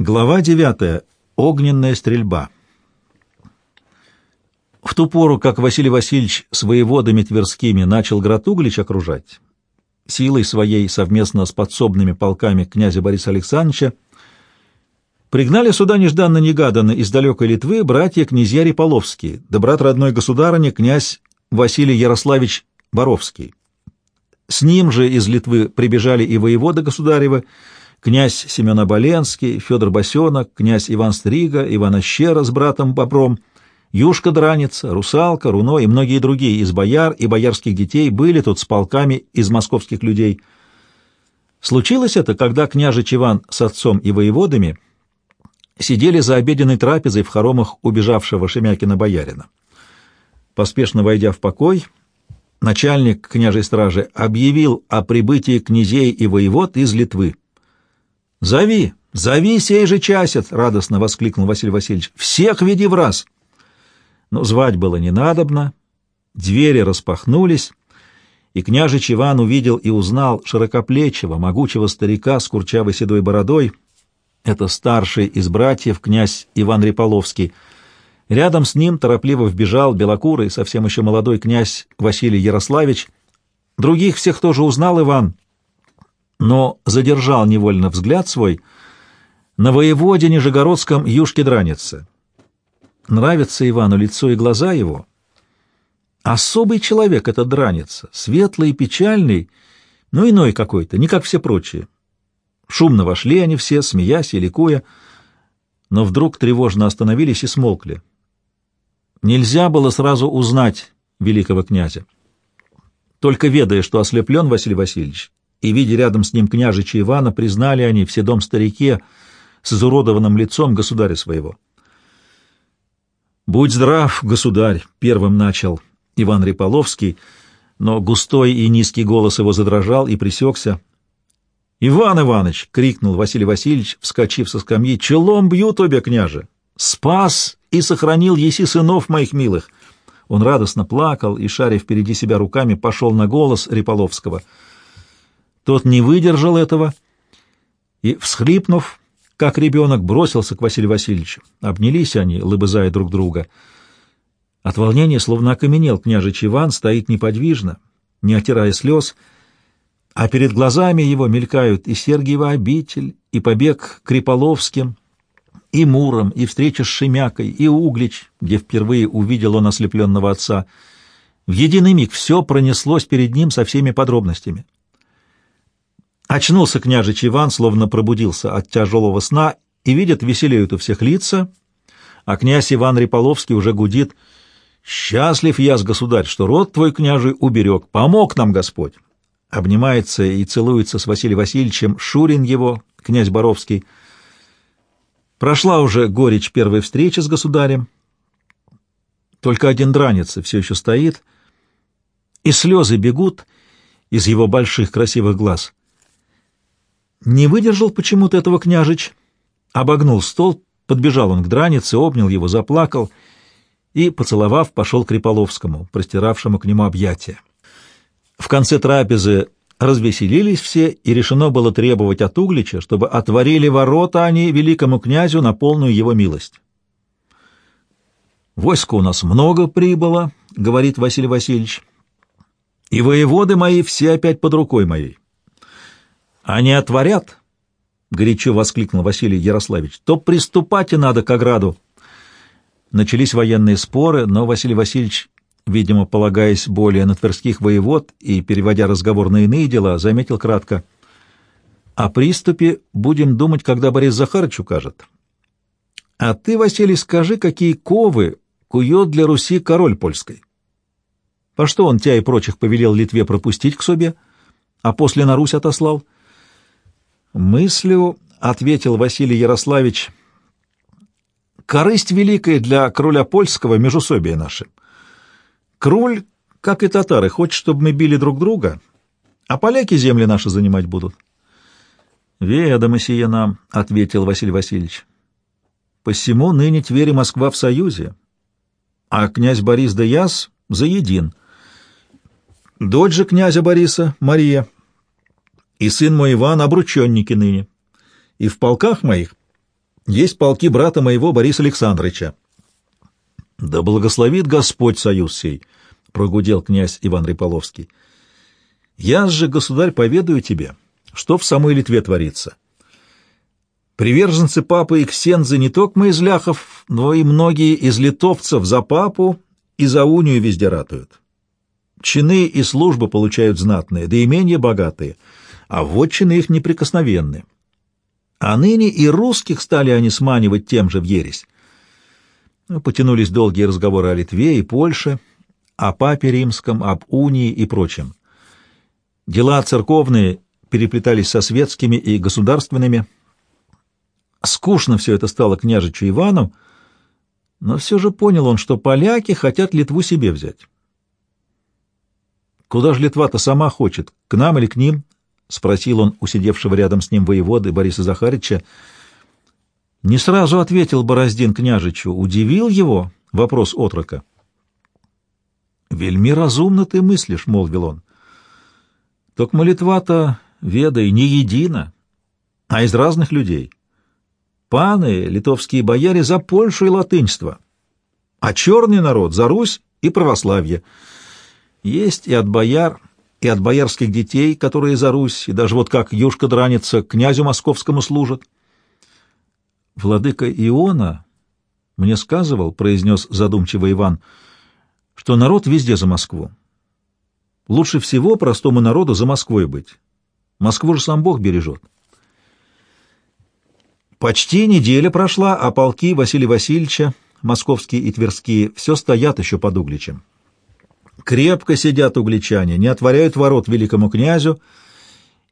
Глава 9. Огненная стрельба. В ту пору, как Василий Васильевич с воеводами Тверскими начал град Углич окружать, силой своей совместно с подсобными полками князя Бориса Александровича, пригнали сюда нежданно-негаданно из далекой Литвы братья-князья Риполовские, да брат родной государыни князь Василий Ярославич Боровский. С ним же из Литвы прибежали и воеводы государевы, князь Семен Оболенский, Федор Босенок, князь Иван Стрига, Иван Ощера с братом Бобром, Юшка Драница, Русалка, Руно и многие другие из бояр и боярских детей были тут с полками из московских людей. Случилось это, когда княжич Иван с отцом и воеводами сидели за обеденной трапезой в хоромах убежавшего Шемякина боярина. Поспешно войдя в покой, начальник княжей стражи объявил о прибытии князей и воевод из Литвы. «Зови! Зови сей же часец!» — радостно воскликнул Василий Васильевич. «Всех веди в раз!» Но звать было не надобно. Двери распахнулись, и княжич Иван увидел и узнал широкоплечего, могучего старика с курчавой седой бородой. Это старший из братьев, князь Иван Риполовский. Рядом с ним торопливо вбежал белокурый, совсем еще молодой князь Василий Ярославич. Других всех тоже узнал Иван, но задержал невольно взгляд свой на воеводе Нижегородском Юшке Дранице. Нравится Ивану лицо и глаза его. Особый человек этот Драница, светлый и печальный, но иной какой-то, не как все прочие. Шумно вошли они все, смеясь и ликуя, но вдруг тревожно остановились и смолкли. Нельзя было сразу узнать великого князя. Только ведая, что ослеплен Василий Васильевич, и, видя рядом с ним княжича Ивана, признали они в седом старике с изуродованным лицом государя своего. «Будь здрав, государь!» — первым начал Иван Риполовский, но густой и низкий голос его задрожал и присекся. «Иван Иванович!» — крикнул Василий Васильевич, вскочив со скамьи. «Челом бьют обе княже! Спас и сохранил еси сынов моих милых!» Он радостно плакал и, шаря впереди себя руками, пошел на голос Риполовского — тот не выдержал этого и, всхлипнув, как ребенок, бросился к Василию Васильевичу. Обнялись они, лыбызая друг друга. От волнения словно окаменел княжич Иван, стоит неподвижно, не отирая слез, а перед глазами его мелькают и Сергиева обитель, и побег к Криполовским, и Муром, и встреча с Шемякой, и Углич, где впервые увидел он ослепленного отца. В единый миг все пронеслось перед ним со всеми подробностями. Очнулся княжич Иван, словно пробудился от тяжелого сна, и видит, веселеют у всех лица, а князь Иван Риполовский уже гудит «Счастлив я, государь, что род твой, княжий, уберег, помог нам Господь!» Обнимается и целуется с Василием Васильевичем Шурин его, князь Боровский. Прошла уже горечь первой встречи с государем. Только один дранец все еще стоит, и слезы бегут из его больших красивых глаз — не выдержал почему-то этого княжич, обогнул стол, подбежал он к дранице, обнял его, заплакал и, поцеловав, пошел к Криполовскому, простиравшему к нему объятия. В конце трапезы развеселились все, и решено было требовать от Углича, чтобы отворили ворота они великому князю на полную его милость. «Войска у нас много прибыло», — говорит Василий Васильевич, — «и воеводы мои все опять под рукой моей. Они отворят, — горячо воскликнул Василий Ярославич, — то приступать и надо к ограду. Начались военные споры, но Василий Васильевич, видимо, полагаясь более на тверских воевод и переводя разговор на иные дела, заметил кратко. О приступе будем думать, когда Борис Захарович укажет. А ты, Василий, скажи, какие ковы кует для Руси король польской? По что он тебя и прочих повелел Литве пропустить к себе, а после на Русь отослал? — Мыслю, — ответил Василий Ярославич, — корысть великая для короля польского межусобия наше. Круль, как и татары, хочет, чтобы мы били друг друга, а поляки земли наши занимать будут. — Ведомо сие нам, — ответил Василий Васильевич. — Посему ныне Тверь и Москва в союзе, а князь Борис да Яс заедин. Дочь же князя Бориса, Мария, и сын мой Иван обрученники ныне. И в полках моих есть полки брата моего Бориса Александровича. — Да благословит Господь союз сей, — прогудел князь Иван Риполовский. — Я же, государь, поведаю тебе, что в самой Литве творится. Приверженцы папы и ксензы не только из ляхов, но и многие из литовцев за папу и за унию везде ратуют. Чины и службы получают знатные, да имения богатые, а вотчины их неприкосновенны. А ныне и русских стали они сманивать тем же в ересь. Ну, потянулись долгие разговоры о Литве и Польше, о папе римском, об унии и прочем. Дела церковные переплетались со светскими и государственными. Скучно все это стало княжичу Ивану, но все же понял он, что поляки хотят Литву себе взять. «Куда же Литва-то сама хочет? К нам или к ним?» — спросил он у сидевшего рядом с ним воеводы Бориса Захарича. Не сразу ответил Бороздин княжичу. Удивил его вопрос отрока. «Вельми разумно ты мыслишь», — молвил он. «Только молитва-то, ведай, не едина, а из разных людей. Паны, литовские бояре, за Польшу и латынство, а черный народ — за Русь и православие. Есть и от бояр, и от боярских детей, которые за Русь, и даже вот как Юшка Драница князю московскому служат. Владыка Иона мне сказывал, — произнес задумчиво Иван, — что народ везде за Москву. Лучше всего простому народу за Москвой быть. Москву же сам Бог бережет. Почти неделя прошла, а полки Василия Васильевича, московские и тверские, все стоят еще под Угличем. Крепко сидят угличане, не отворяют ворот великому князю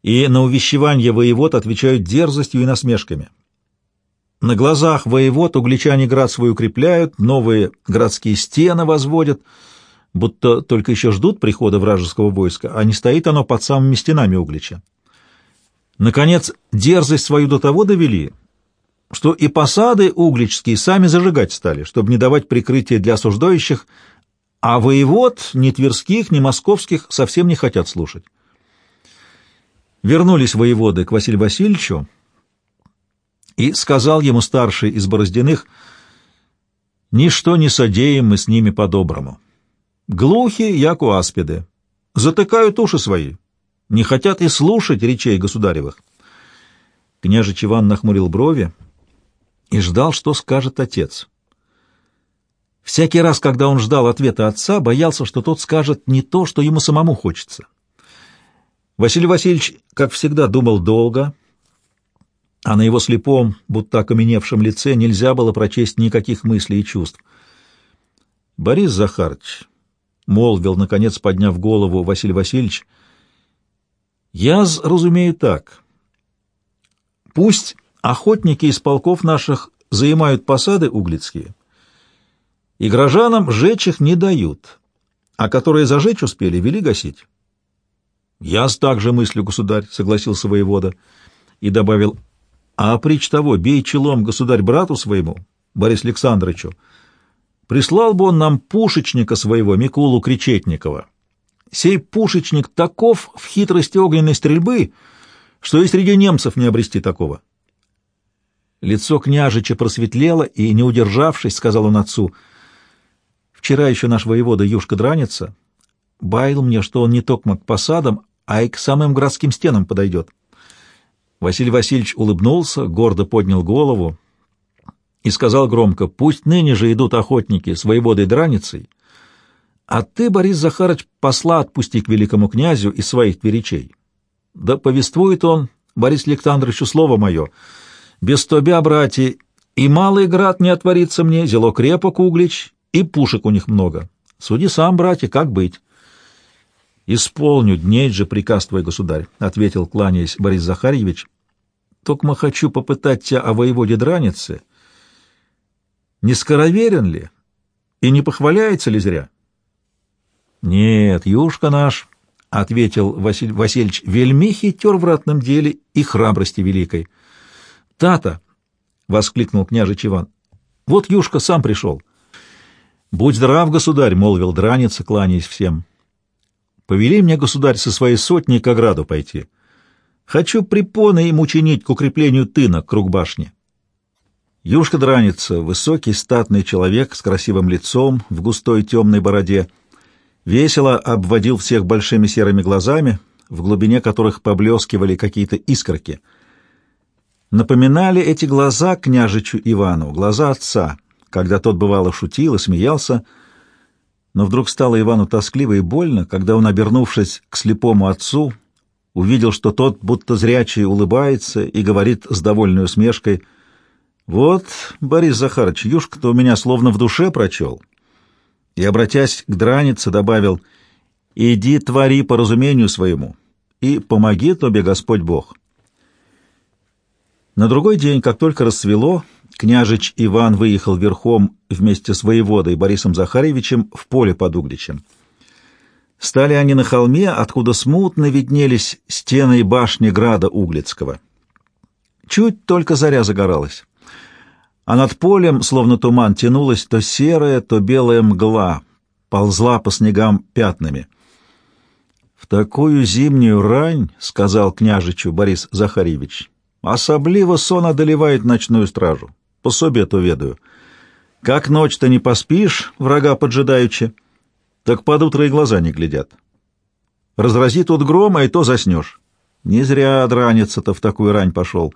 и на увещевание воевод отвечают дерзостью и насмешками. На глазах воевод угличане град свой укрепляют, новые городские стены возводят, будто только еще ждут прихода вражеского войска, а не стоит оно под самыми стенами Углича. Наконец, дерзость свою до того довели, что и посады угличские сами зажигать стали, чтобы не давать прикрытия для осуждающих, а воевод ни тверских, ни московских совсем не хотят слушать. Вернулись воеводы к Василию Васильевичу, и сказал ему старший из Бороздиных, «Ничто не содеем мы с ними по-доброму. Глухи, як у аспиды, затыкают уши свои, не хотят и слушать речей государевых». Княжич Иван нахмурил брови и ждал, что скажет отец. Всякий раз, когда он ждал ответа отца, боялся, что тот скажет не то, что ему самому хочется. Василий Васильевич, как всегда, думал долго, а на его слепом, будто окаменевшем лице нельзя было прочесть никаких мыслей и чувств. «Борис Захарович», — молвил, наконец, подняв голову Василий Васильевич, — «я разумею так. Пусть охотники из полков наших заимают посады углицкие» и горожанам жечь их не дают, а которые зажечь успели, вели гасить. — Я так же мыслю, государь, — согласился воевода, и добавил, — а притч того, бей челом, государь, брату своему, Борису Александровичу, прислал бы он нам пушечника своего, Микулу Кречетникова. Сей пушечник таков в хитрости огненной стрельбы, что и среди немцев не обрести такого. Лицо княжича просветлело, и, не удержавшись, сказал он отцу — Вчера еще наш воевода Юшка Драница баял мне, что он не только к посадам, а и к самым городским стенам подойдет. Василий Васильевич улыбнулся, гордо поднял голову и сказал громко, «Пусть ныне же идут охотники с воеводой Драницей, а ты, Борис Захарович, посла отпусти к великому князю из своих тверичей. Да повествует он, Борис Александровичу, слово мое, без тобя, братья, и малый град не отворится мне, зело крепок углич, и пушек у них много. Суди сам, братья, как быть? — Исполню дней же приказ твой, государь, — ответил, кланяясь Борис Захарьевич. — Только хочу попытать тебя о воеводе Дранице. Не скороверен ли и не похваляется ли зря? — Нет, юшка наш, — ответил Василь Васильевич, — вельми хитер в ратном деле и храбрости великой. — Тата! — воскликнул княжич Иван. — Вот юшка сам пришел. — «Будь здрав, государь!» — молвил драница, кланяясь всем. «Повели мне, государь, со своей сотней к ограду пойти. Хочу препоны им учинить к укреплению тына круг башни». Юшка дранится, высокий статный человек с красивым лицом в густой темной бороде, весело обводил всех большими серыми глазами, в глубине которых поблескивали какие-то искорки. Напоминали эти глаза княжичу Ивану, глаза отца, когда тот бывало шутил и смеялся, но вдруг стало Ивану тоскливо и больно, когда он, обернувшись к слепому отцу, увидел, что тот, будто зрячий, улыбается и говорит с довольной усмешкой — вот, Борис Захарович, юшка-то у меня словно в душе прочел. И, обратясь к дранице, добавил, «Иди, твори по разумению своему, и помоги тебе Господь Бог». На другой день, как только рассвело, княжич Иван выехал верхом вместе с воеводой Борисом Захаревичем в поле под Угличем. Стали они на холме, откуда смутно виднелись стены и башни града Углицкого. Чуть только заря загоралась а над полем, словно туман, тянулась то серая, то белая мгла, ползла по снегам пятнами. «В такую зимнюю рань, — сказал княжичу Борис Захаревич, — особливо сон одолевает ночную стражу. По собе-то ведаю. Как ночь-то не поспишь, врага поджидаючи, так под утро и глаза не глядят. Разрази тут грома, и то заснешь. Не зря драниться-то в такую рань пошел».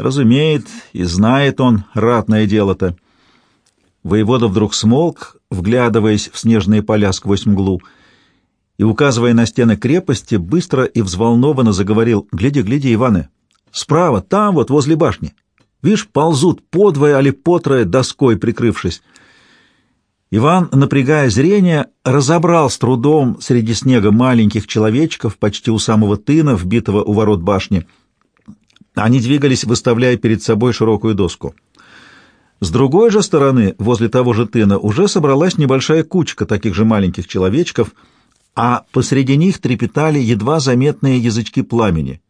Разумеет и знает он ратное дело-то. Воевода вдруг смолк, вглядываясь в снежные поля сквозь мглу, и, указывая на стены крепости, быстро и взволнованно заговорил «Гляди, гляди, Иваны! Справа, там вот, возле башни! Вишь, ползут подвое али потрое, доской прикрывшись!» Иван, напрягая зрение, разобрал с трудом среди снега маленьких человечков почти у самого тына, вбитого у ворот башни — они двигались, выставляя перед собой широкую доску. С другой же стороны, возле того же тына, уже собралась небольшая кучка таких же маленьких человечков, а посреди них трепетали едва заметные язычки пламени.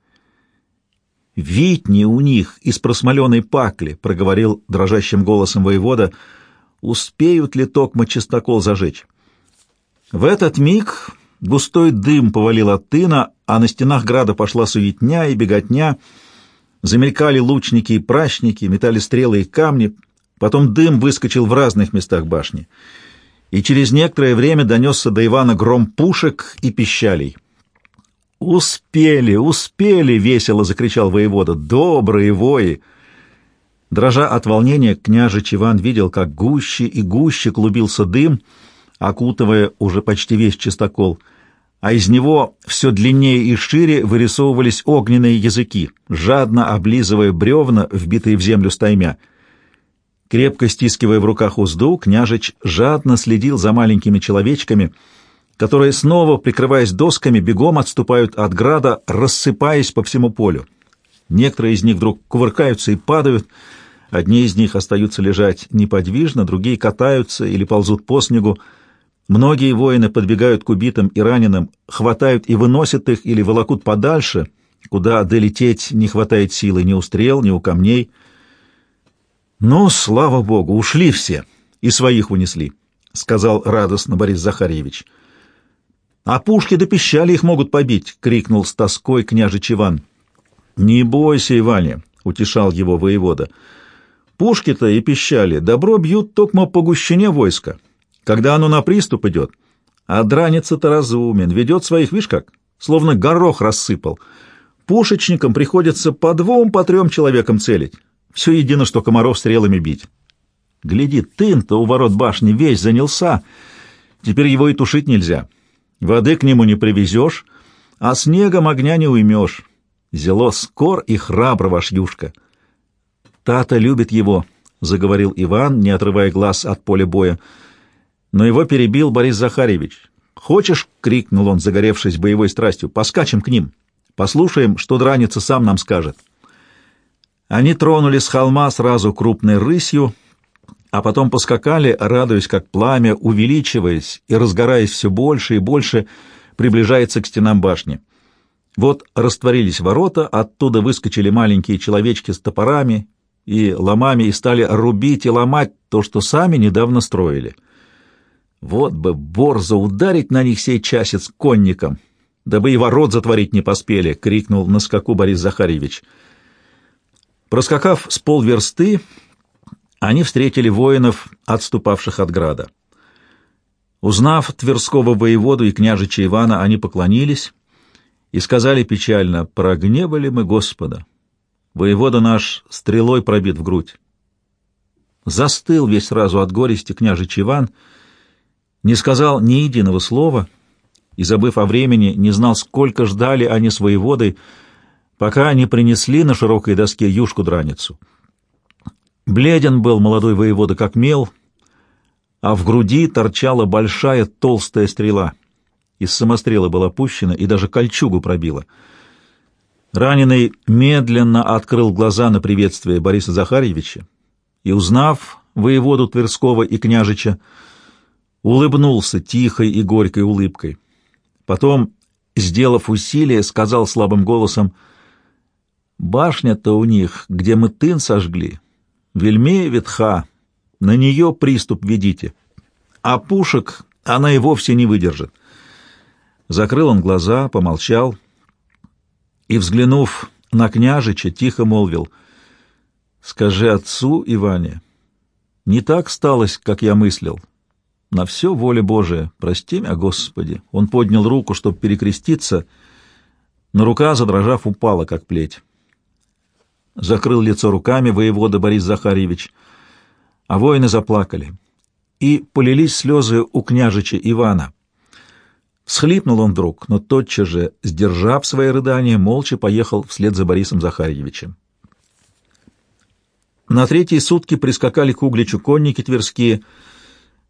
«Витни у них из просмоленной пакли», — проговорил дрожащим голосом воевода, — «успеют ли токмо чистокол зажечь?» В этот миг густой дым повалил от тына, а на стенах града пошла суетня и беготня — Замелькали лучники и пращники, метали стрелы и камни, потом дым выскочил в разных местах башни, и через некоторое время донесся до Ивана гром пушек и пищалей. «Успели, успели!» — весело закричал воевода. «Добрые вои!» Дрожа от волнения, княжич Иван видел, как гуще и гуще клубился дым, окутывая уже почти весь чистокол — а из него все длиннее и шире вырисовывались огненные языки, жадно облизывая бревна, вбитые в землю стаймя. Крепко стискивая в руках узду, княжич жадно следил за маленькими человечками, которые, снова прикрываясь досками, бегом отступают от града, рассыпаясь по всему полю. Некоторые из них вдруг кувыркаются и падают, одни из них остаются лежать неподвижно, другие катаются или ползут по снегу, Многие воины подбегают к убитым и раненым, хватают и выносят их или волокут подальше, куда долететь не хватает силы ни у стрел, ни у камней. «Ну, слава богу, ушли все, и своих унесли», — сказал радостно Борис Захарьевич. «А пушки до пищали их могут побить!» — крикнул с тоской княжич Иван. «Не бойся, Иване!» — утешал его воевода. «Пушки-то и пищали добро бьют токмо по гущине войска, когда оно на приступ идет. А дранец-то разумен, ведет своих, видишь как, словно горох рассыпал. Пушечникам приходится по двум, по трем человекам целить. Все едино, что комаров стрелами бить. Гляди, тын-то у ворот башни весь занялся. Теперь его и тушить нельзя. Воды к нему не привезешь, а снегом огня не уймешь. Зело скор и храбро ваш юшка. Тата любит его, — заговорил Иван, не отрывая глаз от поля боя но его перебил Борис Захаревич. «Хочешь?» — крикнул он, загоревшись боевой страстью. «Поскачем к ним. Послушаем, что драница сам нам скажет». Они тронули с холма сразу крупной рысью, а потом поскакали, радуясь, как пламя, увеличиваясь и разгораясь все больше и больше, приближается к стенам башни. Вот растворились ворота, оттуда выскочили маленькие человечки с топорами и ломами и стали рубить и ломать то, что сами недавно строили — вот бы борзо ударить на них сей часец конником, дабы и ворот затворить не поспели, — крикнул на скаку Борис Захарьевич. Проскакав с полверсты, они встретили воинов, отступавших от града. Узнав Тверского воеводу и княжича Ивана, они поклонились и сказали печально, «Прогневали мы Господа. Воевода наш стрелой пробит в грудь». Застыл весь сразу от горести княжич Иван, не сказал ни единого слова и, забыв о времени, не знал, сколько ждали они с воеводой, пока они принесли на широкой доске юшку-драницу. Бледен был молодой воевода, как мел, а в груди торчала большая толстая стрела. Из самострела была пущена и даже кольчугу пробила. Раненый медленно открыл глаза на приветствие Бориса Захарьевича и, узнав воеводу Тверского и княжича, улыбнулся тихой и горькой улыбкой. Потом, сделав усилие, сказал слабым голосом — Башня-то у них, где мы тын сожгли, вельмее ветха, на нее приступ ведите, а пушек она и вовсе не выдержит. Закрыл он глаза, помолчал и, взглянув на княжича, тихо молвил, «Скажи отцу, Иване, не так сталось, как я мыслил. На все воля Божия, прости меня, Господи». Он поднял руку, чтобы перекреститься, но рука, задрожав, упала, как плеть закрыл лицо руками воевода Борис Захарьевич, а воины заплакали, и полились слезы у княжича Ивана. Схлипнул он вдруг, но тотчас же, сдержав свои рыдания, молча поехал вслед за Борисом Захарьевичем. На третьи сутки прискакали к Угличу конники тверские,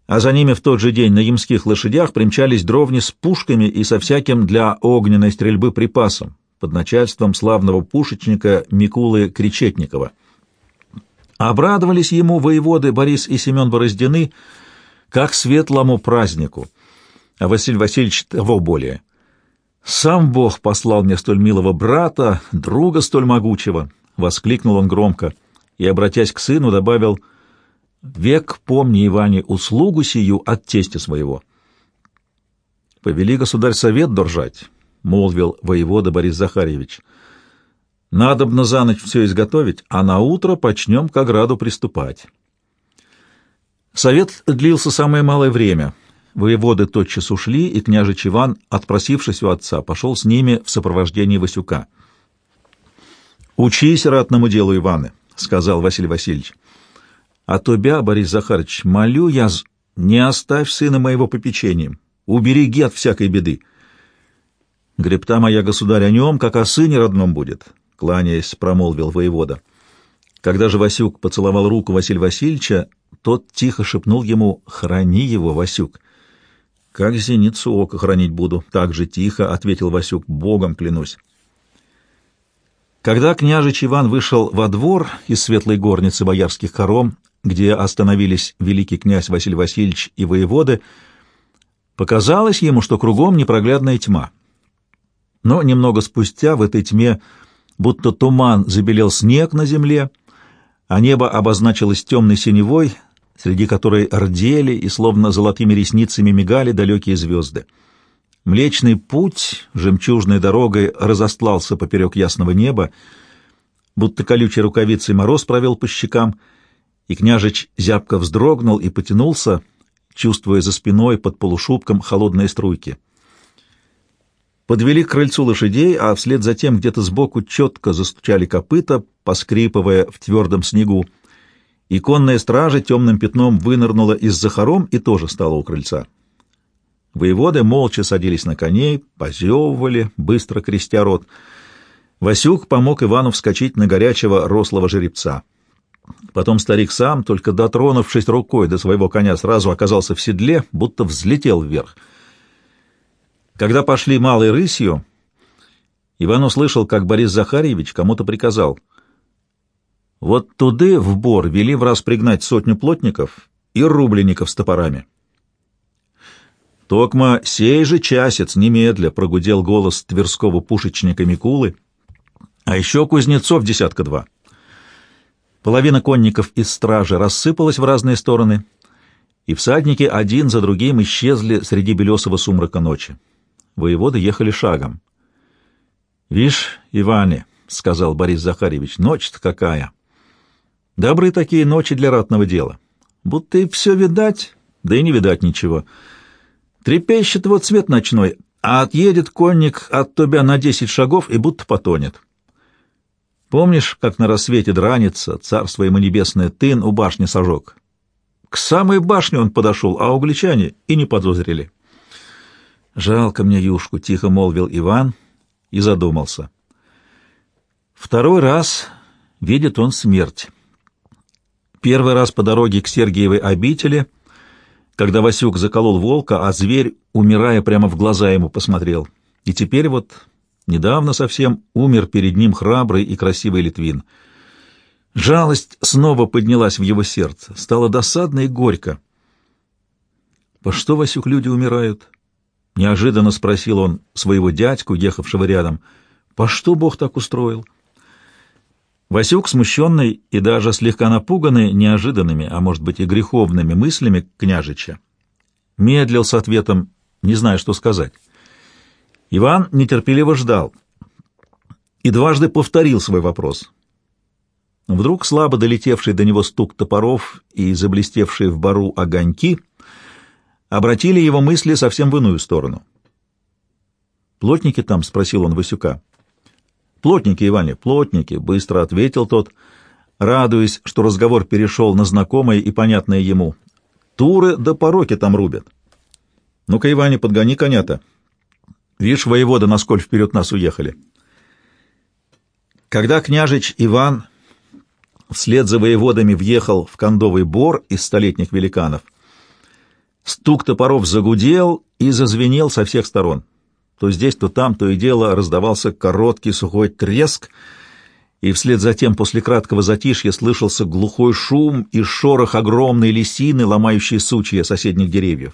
а за ними в тот же день на ямских лошадях примчались дровни с пушками и со всяким для огненной стрельбы припасом, под начальством славного пушечника Микулы Кречетникова. Обрадовались ему воеводы Борис и Семен Бороздины как светлому празднику, а Василий Васильевич того более. «Сам Бог послал мне столь милого брата, друга столь могучего!» — воскликнул он громко и, обратясь к сыну, добавил «Век помни, Иване, услугу сию от тестя своего». Повели государь совет держать — молвил воевода Борис Захарьевич. «Надобно за ночь все изготовить, а на утро почнем к ограду приступать». Совет длился самое малое время. Воеводы тотчас ушли, и княжич Иван, отпросившись у отца, пошел с ними в сопровождении Васюка. «Учись ратному делу, Иваны», — сказал Василий Васильевич. «А тебя, Борис Захарович, молю я, не оставь сына моего попечением, убереги от всякой беды. Гребта моя, государь, о нем, как о сыне родном будет, — кланяясь, промолвил воевода. Когда же Васюк поцеловал руку Василия Васильевича, тот тихо шепнул ему «Храни его, Васюк». «Как зеницу ока хранить буду», — так же тихо ответил Васюк, — «богом клянусь». Когда княжич Иван вышел во двор из светлой горницы боярских хором, где остановились великий князь Василий Васильевич и воеводы, показалось ему, что кругом непроглядная тьма. Но немного спустя в этой тьме будто туман забелел снег на земле, а небо обозначилось темной синевой, среди которой рдели и словно золотыми ресницами мигали далекие звезды. Млечный путь жемчужной дорогой разостлался поперек ясного неба, будто колючей рукавицей мороз провел по щекам, и княжич зябко вздрогнул и потянулся, чувствуя за спиной под полушубком холодные струйки подвели к крыльцу лошадей, а вслед за тем где-то сбоку четко застучали копыта, поскрипывая в твердом снегу. И конная стража темным пятном вынырнула из-за хором и тоже стала у крыльца. Воеводы молча садились на коней, позевывали, быстро крестя рот. Васюк помог Ивану вскочить на горячего рослого жеребца. Потом старик сам, только дотронувшись рукой до своего коня, сразу оказался в седле, будто взлетел вверх — когда пошли малой рысью, Иван услышал, как Борис Захарьевич кому-то приказал. Вот туды в бор вели в раз пригнать сотню плотников и рубленников с топорами. «Токма, сей же часец, немедля!» — прогудел голос тверского пушечника Микулы. «А еще кузнецов десятка два». Половина конников из стражи рассыпалась в разные стороны, и всадники один за другим исчезли среди белесого сумрака ночи. Воеводы ехали шагом. — Вишь, Иване, — сказал Борис Захарьевич, — ночь-то какая! Добрые такие ночи для ратного дела. Будто и все видать, да и не видать ничего. Трепещет вот цвет ночной, а отъедет конник от тебя на десять шагов и будто потонет. Помнишь, как на рассвете дранится, царство ему небесное, тын у башни сожег? К самой башне он подошел, а угличане и не подозрели. «Жалко мне юшку», — тихо молвил Иван и задумался. Второй раз видит он смерть. Первый раз по дороге к Сергиевой обители, когда Васюк заколол волка, а зверь, умирая, прямо в глаза ему посмотрел. И теперь вот, недавно совсем, умер перед ним храбрый и красивый Литвин. Жалость снова поднялась в его сердце, стало досадно и горько. «По что, Васюк, люди умирают?» — неожиданно спросил он своего дядьку, ехавшего рядом. «По что Бог так устроил?» Васюк, смущенный и даже слегка напуганный неожиданными, а может быть и греховными мыслями княжича, медлил с ответом, не зная, что сказать. Иван нетерпеливо ждал и дважды повторил свой вопрос. Вдруг слабо долетевший до него стук топоров и заблестевшие в бару огоньки обратили его мысли совсем в иную сторону. «Плотники там?» — спросил он Васюка. «Плотники, Иване, плотники», — быстро ответил тот, радуясь, что разговор перешел на знакомое и понятное ему. «Туры да пороки там рубят». «Ну-ка, Иване, подгони коня-то. Вишь, воевода, насколько вперед нас уехали». Когда княжич Иван вслед за воеводами въехал в кондовый бор из столетних великанов, стук топоров загудел и зазвенел со всех сторон. То здесь, то там, то и дело раздавался короткий сухой треск, и вслед за тем после краткого затишья слышался глухой шум и шорох огромной лисины, ломающей сучья соседних деревьев.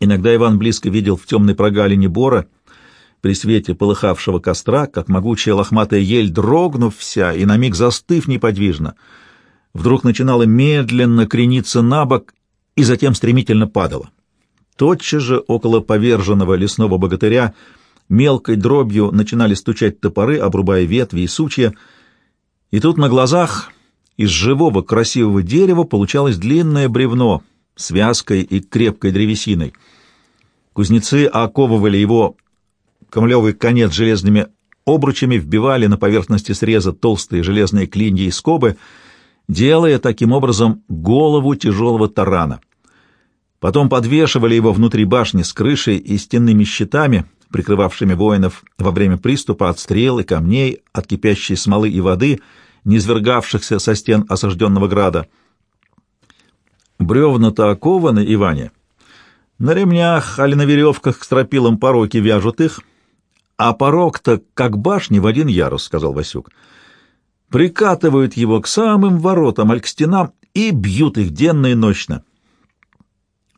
Иногда Иван близко видел в темной прогалине бора, при свете полыхавшего костра, как могучая лохматая ель, дрогнув вся и на миг застыв неподвижно, вдруг начинала медленно крениться на бок и затем стремительно падала. Тотчас же около поверженного лесного богатыря мелкой дробью начинали стучать топоры, обрубая ветви и сучья, и тут на глазах из живого красивого дерева получалось длинное бревно с вязкой и крепкой древесиной. Кузнецы оковывали его камлевый конец железными обручами, вбивали на поверхности среза толстые железные клинья и скобы, делая таким образом голову тяжелого тарана. Потом подвешивали его внутри башни с крышей и стенными щитами, прикрывавшими воинов во время приступа от стрел и камней, от кипящей смолы и воды, низвергавшихся со стен осажденного града. Бревна-то окованы, Иване. На ремнях, али на веревках к стропилам пороки вяжут их, а порог-то как башни в один ярус, — сказал Васюк. Прикатывают его к самым воротам, аль к стенам, и бьют их денно и ночно.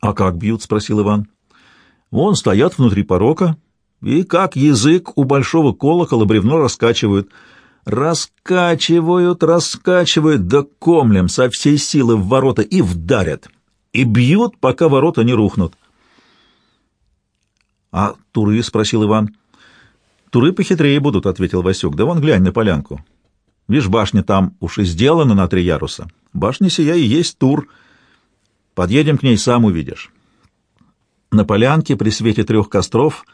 «А как бьют?» — спросил Иван. «Вон стоят внутри порока, и как язык у большого колокола бревно раскачивают. Раскачивают, раскачивают, да комлем со всей силы в ворота и вдарят, и бьют, пока ворота не рухнут». «А туры?» — спросил Иван. «Туры похитрее будут», — ответил Васюк. «Да вон глянь на полянку. Видишь, башня там уж и сделана на три яруса. Башня сия и есть тур». Подъедем к ней, сам увидишь. На полянке при свете трех костров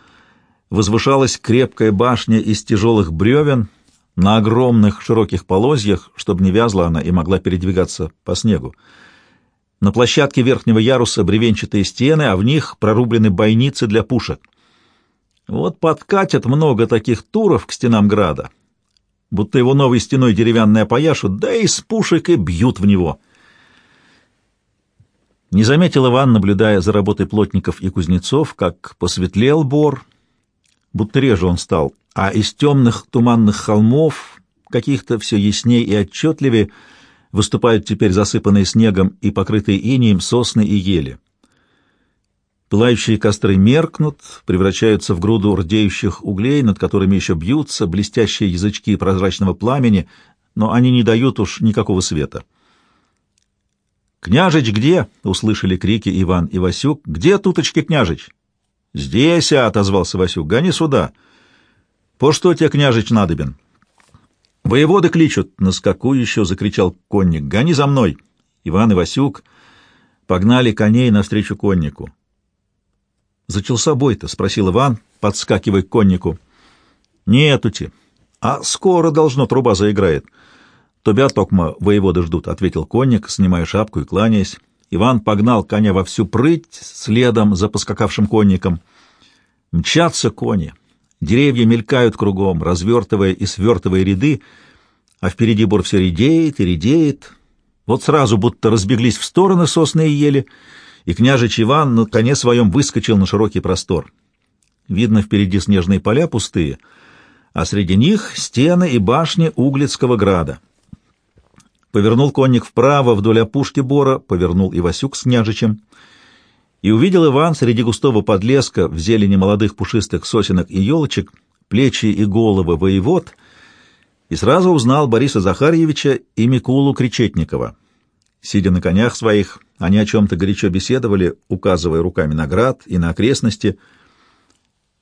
возвышалась крепкая башня из тяжелых бревен на огромных широких полозьях, чтобы не вязла она и могла передвигаться по снегу. На площадке верхнего яруса бревенчатые стены, а в них прорублены бойницы для пушек. Вот подкатят много таких туров к стенам града, будто его новой стеной деревянной опояшут, да и с пушек и бьют в него. Не заметил Иван, наблюдая за работой плотников и кузнецов, как посветлел бор, будто реже он стал, а из темных туманных холмов, каких-то все ясней и отчетливее, выступают теперь засыпанные снегом и покрытые инеем сосны и ели. Пылающие костры меркнут, превращаются в груду рдеющих углей, над которыми еще бьются блестящие язычки прозрачного пламени, но они не дают уж никакого света. «Княжич где?» — услышали крики Иван и Васюк. «Где туточки княжич?» «Здесь», — отозвался Васюк. «Гони сюда». «По что тебе, княжич, надобен?» «Воеводы кличут!» — на скаку еще закричал конник. «Гони за мной!» Иван и Васюк погнали коней навстречу коннику. «Зачался бой-то?» — спросил Иван, подскакивая к коннику. «Нетути. А скоро, должно, труба заиграет. Тебя, Токма, воеводы ждут», — ответил конник, снимая шапку и кланяясь. Иван погнал коня во всю прыть, следом за поскакавшим конником. Мчатся кони. Деревья мелькают кругом, развертывая и свертывая ряды, а впереди бор все редеет и редеет. Вот сразу будто разбеглись в стороны сосны и ели, и княжич Иван на коне своем выскочил на широкий простор. Видно впереди снежные поля пустые, а среди них стены и башни Углицкого града. Повернул конник вправо вдоль опушки бора, повернул и Васюк с княжичем — и увидел Иван среди густого подлеска в зелени молодых пушистых сосенок и елочек плечи и головы воевод, и сразу узнал Бориса Захарьевича и Микулу Кречетникова. Сидя на конях своих, они о чем-то горячо беседовали, указывая руками на град и на окрестности.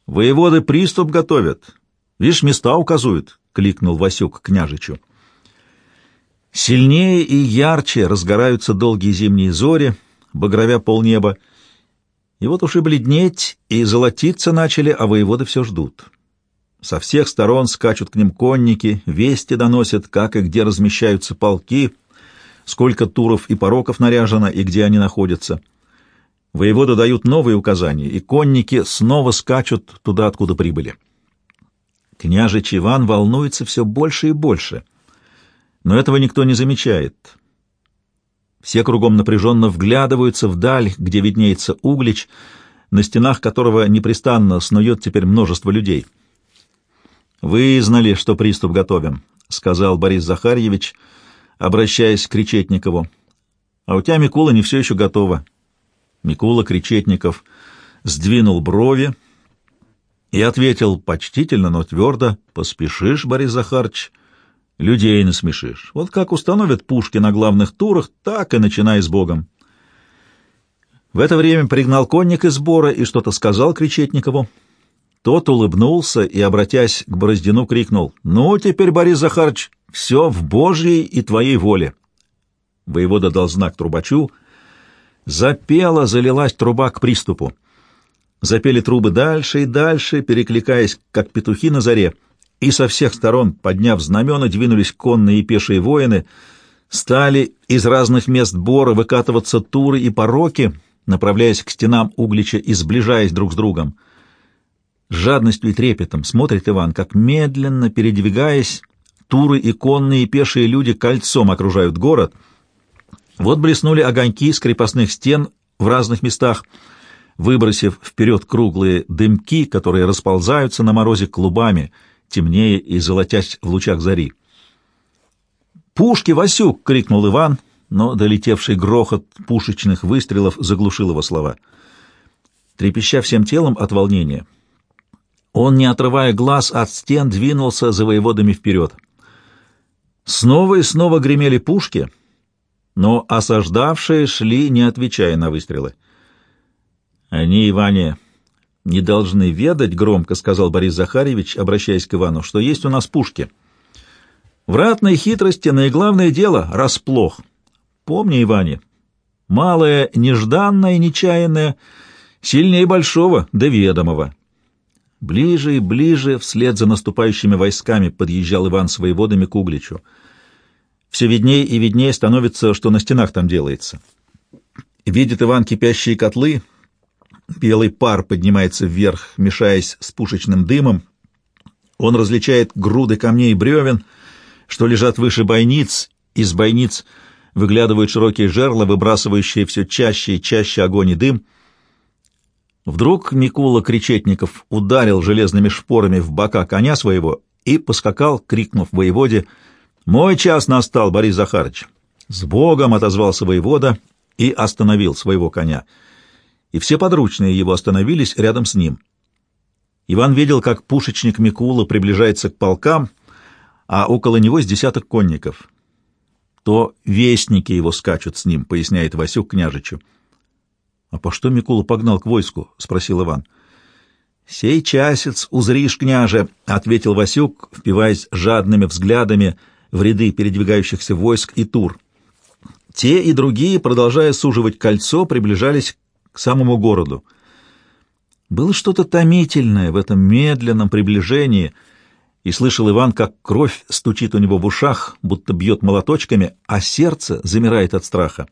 «Воеводы приступ готовят. Видишь, места указуют», — кликнул Васюк княжичу. Сильнее и ярче разгораются долгие зимние зори, багровя полнеба, — и вот уж и бледнеть, и золотиться начали, а воеводы все ждут. Со всех сторон скачут к ним конники, вести доносят, как и где размещаются полки, сколько туров и пороков наряжено и где они находятся. Воеводы дают новые указания, и конники снова скачут туда, откуда прибыли. Княжич Иван волнуется все больше и больше, но этого никто не замечает. Все кругом напряженно вглядываются вдаль, где виднеется углич, на стенах которого непрестанно снует теперь множество людей. «Вы знали, что приступ готовим», — сказал Борис Захарьевич, обращаясь к Кречетникову. «А у тебя, Микула, не все еще готово». Микула Кречетников сдвинул брови и ответил почтительно, но твердо, «Поспешишь, Борис Захарыч, — людей насмешишь. Вот как установят пушки на главных турах, так и начинай с Богом. В это время пригнал конник из сбора и что-то сказал Кречетникову. Тот улыбнулся и, обратясь к Бороздину, крикнул, «Ну, теперь, Борис Захарович, все в Божьей и твоей воле». Воевода дал знак трубачу. Запела, залилась труба к приступу. Запели трубы дальше и дальше, перекликаясь, как петухи на заре — и со всех сторон, подняв знамена, двинулись конные и пешие воины, стали из разных мест бора выкатываться туры и пороки, направляясь к стенам Углича и сближаясь друг с другом. Жадностью и трепетом смотрит Иван, как медленно, передвигаясь, туры и конные и пешие люди кольцом окружают город. Вот блеснули огоньки с крепостных стен в разных местах, выбросив вперед круглые дымки, которые расползаются на морозе клубами — темнее и золотясь в лучах зари. «Пушки, Васюк!» — крикнул Иван, но долетевший грохот пушечных выстрелов заглушил его слова. Трепеща всем телом от волнения, он, не отрывая глаз от стен, двинулся за воеводами вперед. Снова и снова гремели пушки, но осаждавшие шли, не отвечая на выстрелы. Они, Иване, не должны ведать, — громко сказал Борис Захарьевич, обращаясь к Ивану, — что есть у нас пушки. В ратной хитрости наиглавное дело — расплох. Помни, Иване, малое нежданное, нечаянное, сильнее большого, да ведомого. Ближе и ближе, вслед за наступающими войсками, подъезжал Иван с воеводами к Угличу. Все виднее и виднее становится, что на стенах там делается. Видит Иван кипящие котлы — Белый пар поднимается вверх, мешаясь с пушечным дымом. Он различает груды камней и бревен, что лежат выше бойниц. Из бойниц выглядывают широкие жерла, выбрасывающие все чаще и чаще огонь и дым. Вдруг Микула Кречетников ударил железными шпорами в бока коня своего и поскакал, крикнув воеводе «Мой час настал, Борис Захарович!» «С Богом!» — отозвался воевода и остановил своего коня — и все подручные его остановились рядом с ним. Иван видел, как пушечник Микула приближается к полкам, а около него с десяток конников. То вестники его скачут с ним, поясняет Васюк княжичу. — А по что Микула погнал к войску? — спросил Иван. «Сей часец узришь, княже», — ответил Васюк, впиваясь жадными взглядами в ряды передвигающихся войск и тур. Те и другие, продолжая суживать кольцо, приближались к самому городу. Было что-то томительное в этом медленном приближении, и слышал Иван, как кровь стучит у него в ушах, будто бьет молоточками, а сердце замирает от страха.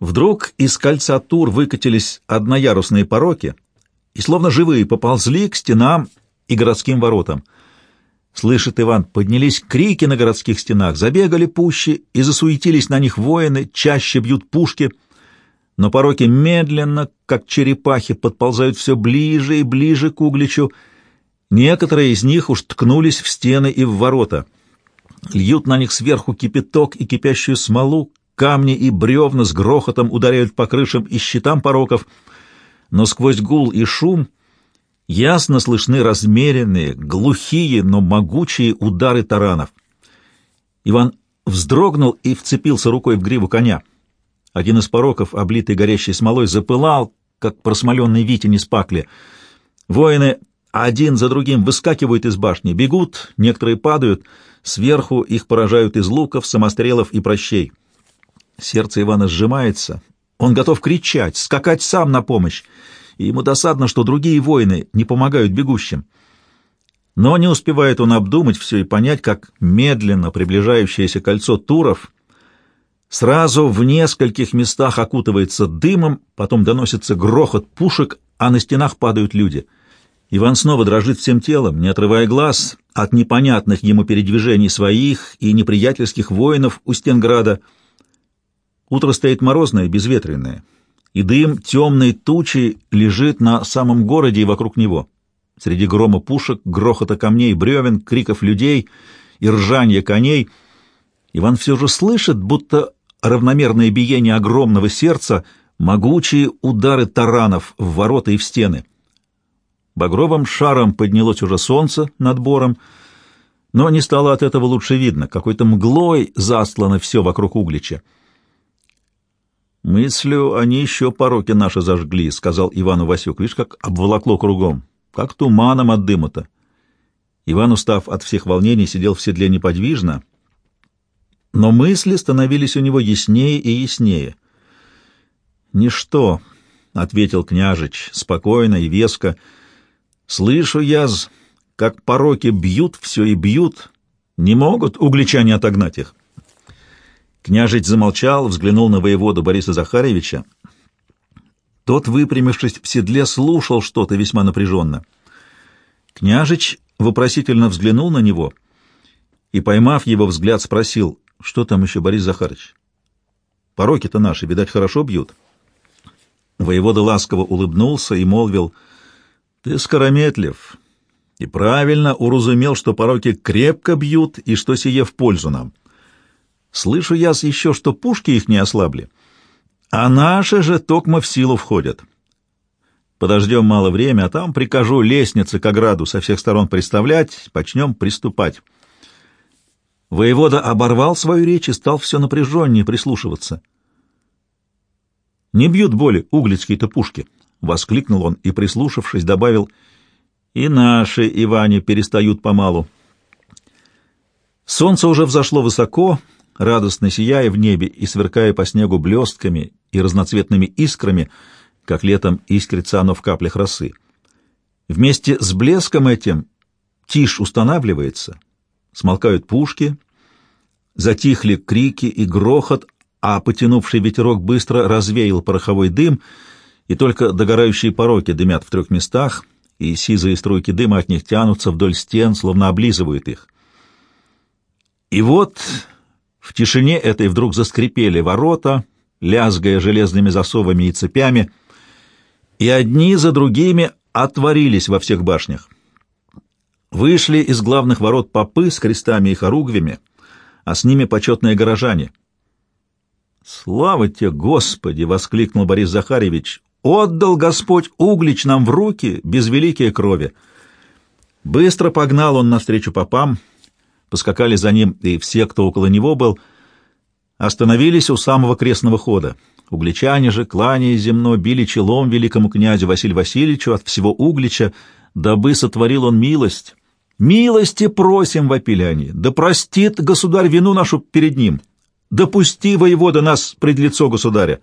Вдруг из кольца тур выкатились одноярусные пороки и, словно живые, поползли к стенам и городским воротам. Слышит Иван, поднялись крики на городских стенах, забегали пущи и засуетились на них воины, чаще бьют пушки — но пороки медленно, как черепахи, подползают все ближе и ближе к Угличу. Некоторые из них уж ткнулись в стены и в ворота. Льют на них сверху кипяток и кипящую смолу, камни и бревна с грохотом ударяют по крышам и щитам пороков, но сквозь гул и шум ясно слышны размеренные, глухие, но могучие удары таранов. Иван вздрогнул и вцепился рукой в гриву коня. Один из пороков, облитый горящей смолой, запылал, как просмоленный витень из пакли. Воины один за другим выскакивают из башни, бегут, некоторые падают, сверху их поражают из луков, самострелов и прощей. Сердце Ивана сжимается, он готов кричать, скакать сам на помощь, и ему досадно, что другие воины не помогают бегущим. Но не успевает он обдумать все и понять, как медленно приближающееся кольцо туров Сразу в нескольких местах окутывается дымом, потом доносится грохот пушек, а на стенах падают люди. Иван снова дрожит всем телом, не отрывая глаз от непонятных ему передвижений своих и неприятельских воинов у Стенграда. Утро стоит морозное, безветренное, и дым темной тучи лежит на самом городе и вокруг него. Среди грома пушек, грохота камней, бревен, криков людей и ржания коней — Иван все же слышит, будто равномерное биение огромного сердца, могучие удары таранов в ворота и в стены. Багровым шаром поднялось уже солнце над бором, но не стало от этого лучше видно, какой-то мглой застлано все вокруг Углича. «Мыслю, они еще пороки наши зажгли», — сказал Ивану Васюк. «Видишь, как обволокло кругом, как туманом от дыма-то». Иван, устав от всех волнений, сидел в седле неподвижно, но мысли становились у него яснее и яснее. «Ничто», — ответил княжич, спокойно и веско, — «слышу я, как пороки бьют все и бьют, не могут угличане отогнать их». Княжич замолчал, взглянул на воеводу Бориса Захаревича. Тот, выпрямившись в седле, слушал что-то весьма напряженно. Княжич вопросительно взглянул на него и, поймав его взгляд, спросил, что там еще, Борис Захарович? Пороки-то наши, видать, хорошо бьют. Воевода ласково улыбнулся и молвил, «Ты скорометлив и правильно уразумел, что пороки крепко бьют и что сие в пользу нам. Слышу я еще, что пушки их не ослабли, а наши же токмо в силу входят. Подождем мало время, а там прикажу лестницы к ограду со всех сторон приставлять, почнем приступать». Воевода оборвал свою речь и стал все напряженнее прислушиваться. «Не бьют боли углицкие-то пушки!» — воскликнул он и, прислушавшись, добавил, «И наши, Иване, перестают помалу». Солнце уже взошло высоко, радостно сияя в небе и сверкая по снегу блестками и разноцветными искрами, как летом искрится оно в каплях росы. Вместе с блеском этим тишь устанавливается — Смолкают пушки, затихли крики и грохот, а потянувший ветерок быстро развеял пороховой дым, и только догорающие пороки дымят в трех местах, и сизые струйки дыма от них тянутся вдоль стен, словно облизывают их. И вот в тишине этой вдруг заскрипели ворота, лязгая железными засовами и цепями, и одни за другими отворились во всех башнях. Вышли из главных ворот попы с крестами и хоругвями, а с ними почетные горожане. «Слава тебе, Господи!» — воскликнул Борис Захаревич. «Отдал Господь Углич нам в руки без великой крови!» Быстро погнал он навстречу попам, поскакали за ним и все, кто около него был, остановились у самого крестного хода. Угличане же, кланяясь земно, били челом великому князю Василию Васильевичу от всего Углича, дабы сотворил он милость. «Милости просим!» — вопили они. «Да простит государь вину нашу перед ним! Допусти, воевода, нас пред лицо государя!»